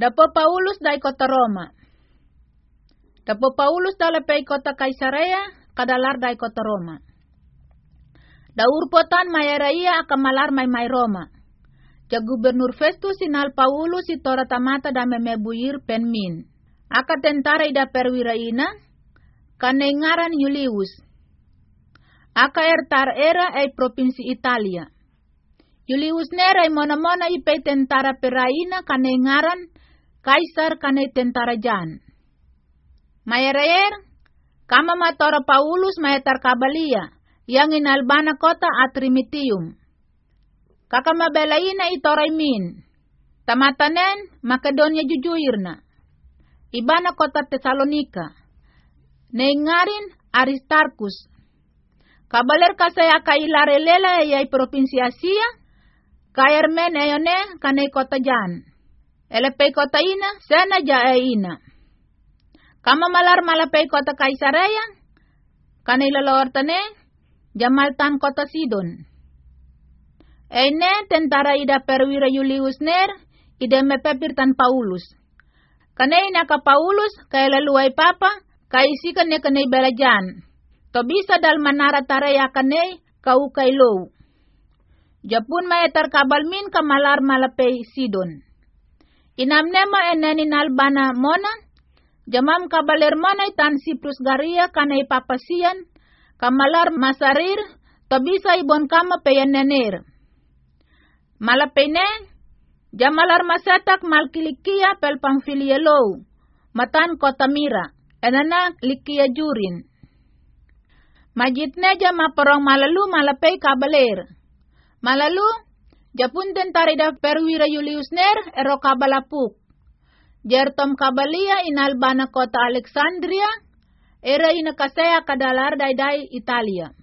Dapo Paulus dai kota Roma. Dapo Paulus dalepei kota Kaisarea, kadalar dai kota Roma. Da urpotan mayaraia akamalar mai mai Roma. Ja gubernur Festus sinal Paulus si tora tamata da memebuir penmin. Aka tentara ida perwira ina, kanengaran Julius. Aka ertar era ay provinsi Italia. Julius nera ay mona-mona ipay tentara peraina kanengaran Kaisar kane tentara jan. Mayerayer, kama matora Paulus mayatar kabalia, yang inalbana kota Atrimitium. Itoray min. Tamatanen, Makedonia jujuirna. Ibana kota Tesalonika. Neingarin Aristarkus. Kabaler kasaya kailarelela yay provinsi Asia. Kayarmen ayone kanay kota jan. Elepay kota ina, sena ja ina. Kama malar malapay kota Kaisarea. Kanay lalortane, jamaltan kota Sidon. Ene tentara ida perwira Julius ner, ida mepepir tan Paulus. Kanay naka Paulus, kay laluay papa, kay isikan ne kanay belajan. To bisa dal manara taraya kanay, kau kay low. Japun mayatar kabalmin kamalar malapay sidon. Inamnema eneni nalbana mona, jamam kabaler mona tan Siprus garia kanay papasian, kamalar masarir, to bisa ibon kama peyanener. Malapene, jamalar masatak malkilikia pel pangfilielo, matan kota mira, enana likia jurin. Majitne jama porong malalu malapay kabaler. Malalu, japun tentarida perwira Julius ner ero kabalapuk. Jertom kabalia inalbana kota Alexandria, era inakasaya kadalar daidai Italia.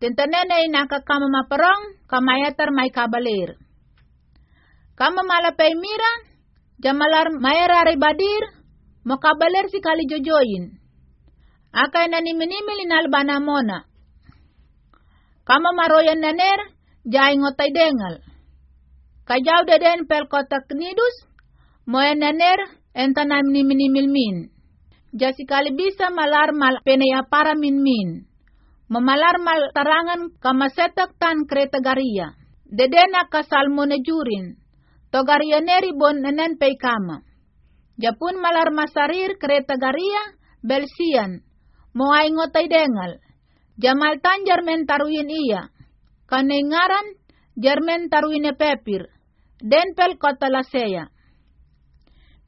Tentanene inaka kama maparong, kamayatar may kabalir. Kama malapay mira, jamalar mayarari badir, makabaler si kali jojoyin. Akay na niminimil inalbana mona. Kama maroyan naner, jay ngotay dengal. Kajaw deden pel kota knidus, moyan naner, entanam niminimil min. Jasikali bisa malar mal penaya para min min mamalar mal tarangan kamasetak tan kereta garia. Dedena kasal jurin. To garia neri bon nenen pei kama. Japun malar masarir kereta garia belsian. Moai ngotai dengal. Jamal tan jarmen taruin iya. Kanengaran jarmen taruine pepir. Den pel kota laseya.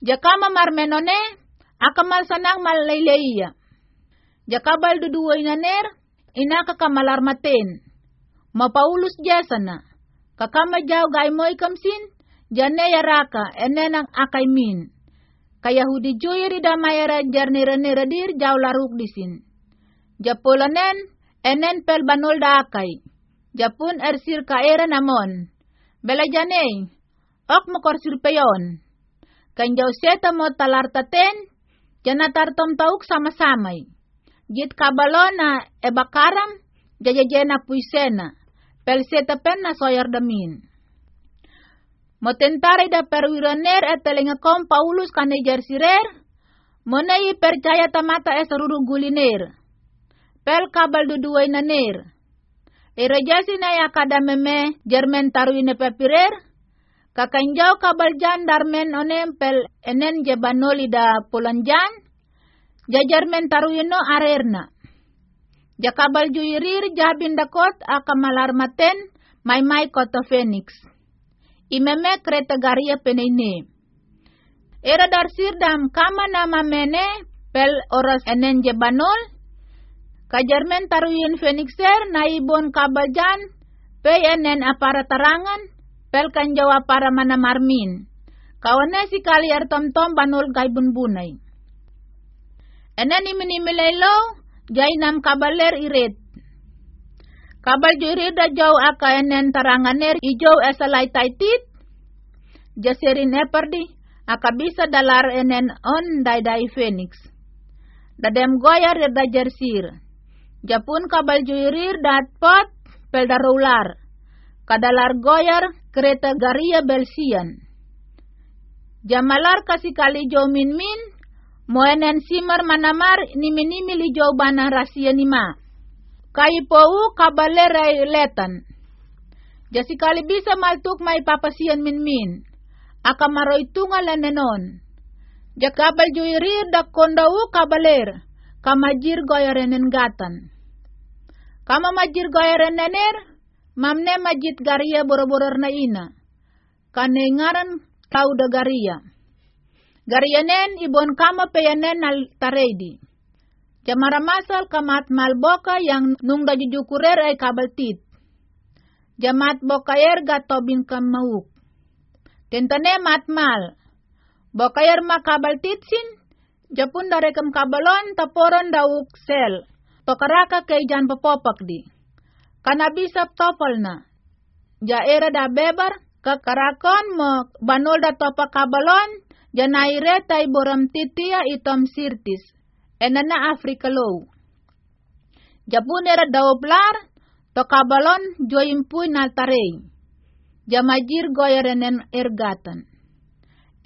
Jakama marmenone akamal sanang leileia. Jakabal duduwa inaner ina kakamalar maten. Mapaulus jasana. Kakama jaw gay moy kamsin, jane yaraka enenang akay min. Kayahudi joyeri da mayara jarnera nera dir jaw laruk disin. Japolanen, enen pel banol da akay. Japun ersir kaera namon. Bela jane, ok mokorsir peyon. Kanjaw seta mo talartaten, janatar tom tauk sama-samay Jit kabalona e bakaram jajajena puisena. Pelseta penna soyar damin. Motentare da perwiraner e Paulus kane jersirer. Monai percaya tamata e saruru guliner. Pel kabal duduay na ner. Irajasi na ya kadameme jermen taruine pepirer. Kakanjaw kabal jan darmen onem pel enen jebanoli da pulanjan jajarmen taruyino arerna. Jakabal juirir jabin dakot akamalar maten may may kota Phoenix. Imeme kreta garia penene. Era darsir dam kama nama mene pel oras enen jebanol. Kajarmen taruyin Phoenixer na ibon kabaljan pe enen apara tarangan pel kanjawa para mana marmin. Kawane si kaliar tom-tom banul gaibun bunay. Enen iminimilelo, jay nam kabaler irit. Kabal jurid da jaw aka enen taranganer ijaw esalay taitit. Jasirin eperdi, aka bisa dalar enen on dai phoenix. Dadem goyar da jersir. Japun kabal jurir dat pot pel darular. Kadalar goyar kereta garia belsian. Jamalar kasi kali jo min min, moenen simar manamar nimi-nimi li jo bana rasia nima. Kai pou kabalera letan. Jasi kali bisa maltuk mai papasian min min. Aka maroy tunga lenenon. Jakabal juirir da kondau kabaler. Kamajir goyarenen gatan. Kama majir goyarenener, mamne majit garia boro-boror na ina. Kane ngaran tau da garia. Garianen ibon kama peyanen al taredi. Jamara masal kamat malboka yang nung da jujukurer ay kabal tit. Jamat bokayer gatobin kamauk. Tentane matmal. Bokayer makabal titsin. Japun darekam kabalon taporon dauk sel. Tokaraka kay jan papopak di. Kanabisap topol na. Ja era da bebar kakarakon mo banol da topa kabalon janaire tay boram titia itom sirtis enana Afrika low. Era daoplar to kabalon joimpuy na tarey. Jamajir goyarenen ergatan.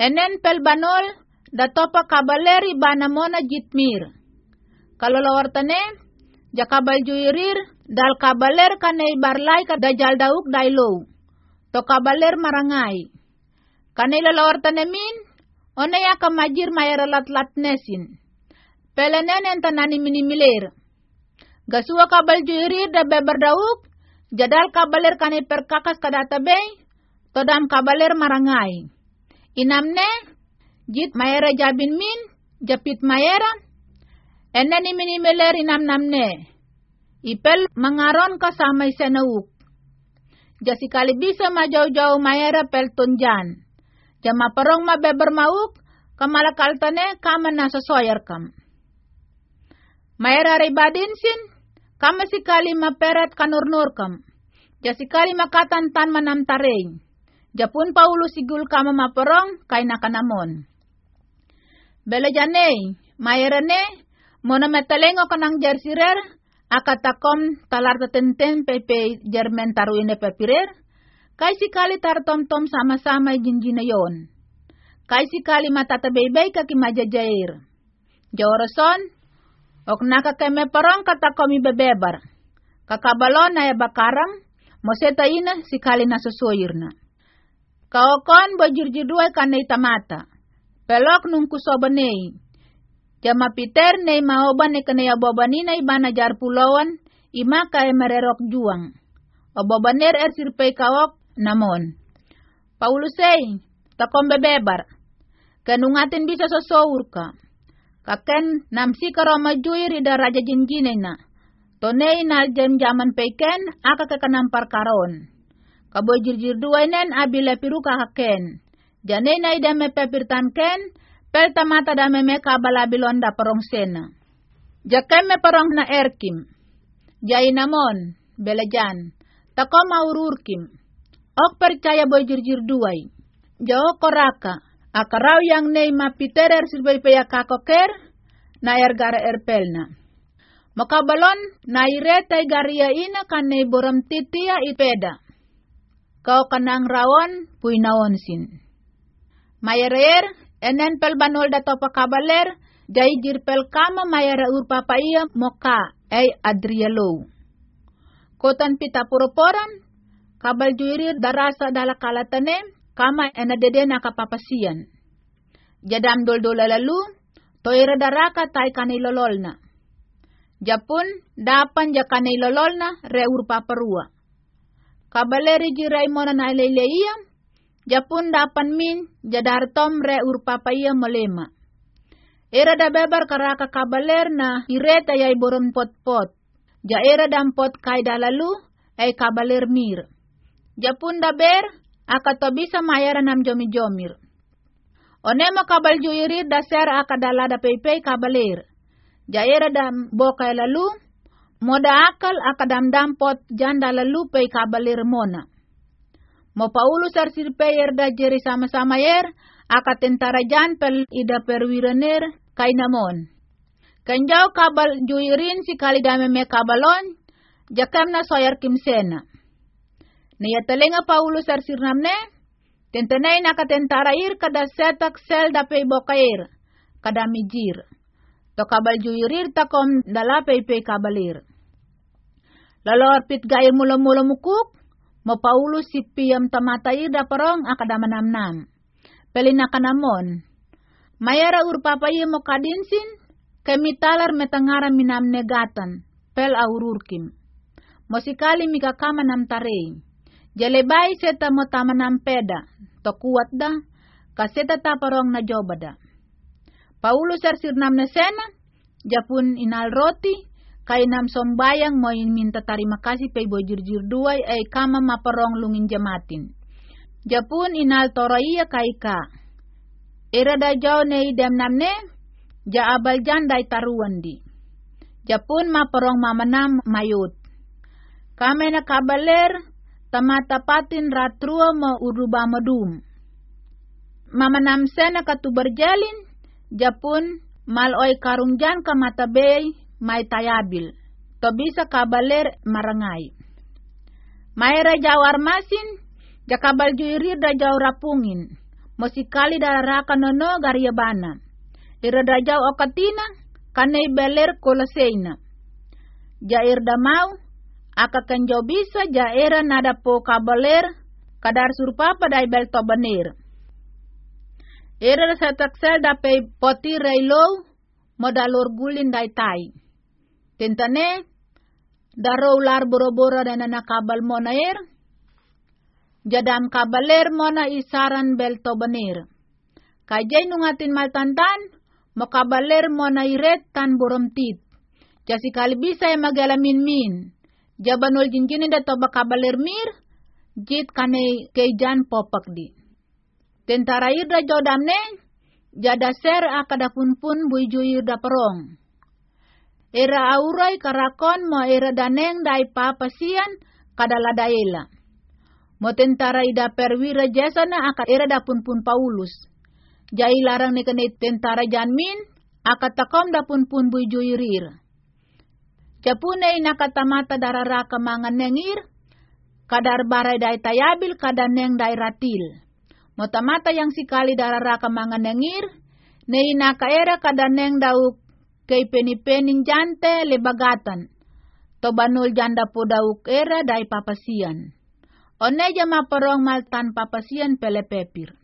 Enen pel banol da topa kabaleri banamona jitmir. Kalolawartane, jakabal juirir dal kabaler kanay barlay ka dajal dauk dailow to kabaler marangai. Kanila lawar tanemin, onaya kamajir mayara lat-lat nesin. Pelenen en tanani minimilir. Gasua kabal juiri da beber dauk, jadal kabaler kani perkakas kadata bay, todam kabaler marangai. Inamne, jit mayara jabin min, japit mayara, eneni minimiler inam namne. Ipel mangaron kasamay senauk. Jasi kali bisa ma jauh-jauh mayara pelton jan. Jama perong ma beber mauk, kamala kaltane kama na sosoyer kam. Mayara ribadin sin, kama si kali ma peret kanur-nur kam. Jasi kali ma katan tan manam tareng. Japun Paulus sigul kama ma perong, kay nakanamon. Bele jane, mayara mona metalengo kanang jersirer, akatakom talar tenten pepe jermen taruine pepirer, kay si kali tartom tom sama-sama jinjina yon. Kay si kali matatabaybay kakimajajair. Jawarason, ok nakakeme parang katakom ibebebar. Kakabalon na bakaram, moseta ina si kali nasusoyir na. Kaokon bojirjiduay kanay tamata. Pelok nung kusobanay, Jama Peter nei maoban ne kene abobani na ibana jar pulauan ima ka mererok juang. Obobaner er sirpei kawok namon. Paulusei, takom bebebar. Kenungatin bisa sosowur ka. Kaken namsi karoma juir ida raja jinjine na. Tonei na jam jaman peiken aka kekanampar karon. Kaboy jirjir dua nen abila piruka kaken. Jane na ida mepepirtan ken, Pelta mata da meme kabala bilonda parong sena. Jakeme parong na erkim. Jai namon, belajan. Tako maururkim. Ok percaya boy jirjir duay. Jao koraka. Akaraw yang nei mapiterer silbay paya kakoker. Na ergara erpelna. Makabalon na iretay garia ina kanay boram titia ipeda. Kau kanang rawon puinawon sin. Mayerer enen pel banol da topa kabaler, jai jir pel kama mayara urpa paia moka, ay adrialo. Kotan pita puroporan, kabal juiri darasa dala kalatane, kama ena dede na kapapasian. Jadam dol lalu, toira daraka tay kanilolol na. Japun, dapan ja kanilolol na, re urpa parua. Kabaleri jirai mona na ilaylayam, Japun dapan min jadar tom re urpapaya molema. Era da bebar karaka kabaler na ireta yay borom pot-pot. Ja era dam pot kay dalalu ay kabaler mir. Japun ber akato bisa mayara nam jomi-jomir. Onema kabal juiri da ser akadala da kabaler. Ja era dam bokay lalu moda akal akadam dam pot janda lalu pei kabaler mona. Mo Paulus ar sirpeyer da jeri sama-sama yer, aka tentara jan pel ida perwiraner kay namon. Kanjaw kabal juirin si kalidame me kabalon, jakam na soyar kimsena. Niya talenga Paulus ar sirnamne, Tentenay nakatentarair kada setak sel dapay bokair, kada mijir. To kabal juirir takom dalapay pay kabalir. Lalorpit gair mula-mula mukuk, mapaulo si piyam tamatair da parong akada manamnam. Pelin kanamon. Mayara urpapayi mo kadinsin, kemitalar metangara minam negatan, pel aururkim. Mosikali mikakama nam tarei. Jalebay seta mo tamanam peda, to kuat da, kaseta taparong na jobada. Paulo sarsirnam na sena, japun inal roti, kay nam sombayang mo minta tarima kasih bojirjir duay ay kama maparong lungin jamatin. Japun inal toraiya kay ka. Era da jaw ne idem namne, ja abal jan day taruan di. Japun maparong mamanam mayot. Kame na kabaler, tamatapatin ratrua mo uruba madum. Mamanam sena katubarjalin, japun maloy karungjan kamatabey may tayabil. To bisa kabaler marangay. May rajawar masin, jakabal juirir dajaw rapungin. Mosikali dararaka nono garyabana. Ira dajaw okatina, kanay beler kolaseina. Jair damau, aka kenjo bisa jaera nada po kabaler kadar surpa ibel tobanir. Era sa taksel dape poti reylo modalor gulin dai tai. Tentane daro ular boro-boro dan nakabal mo na er. Jadam kabaler mo na isaran bel tobanir. Kajay nungatin maltantan, mo kabaler mo na iret tan boromtit. Jasi kalibisa ay magalamin min jabanol jinjini da toba kabalir mir, jit kane kejan popak di. Tentara irda jodamne, jada ser akada pun pun buijuir da perong. Era aurai karakon mo era daneng dai papasian kada ladaela. Mo tentara ida perwira jasana akat era da pun Paulus. Jai larang ni kene tentara janmin, akat takom da pun pun buijuirir. Capune nakatamata dararaka mga nengir, kadar baray day tayabil kada neng day ratil. Motamata yang sikali dararaka mga nengir, ne inakaera kada neng daw kay penipening jante lebagatan. Tobanul janda po daw era day papasian. Oneja maparong maltan papasian pelepepir.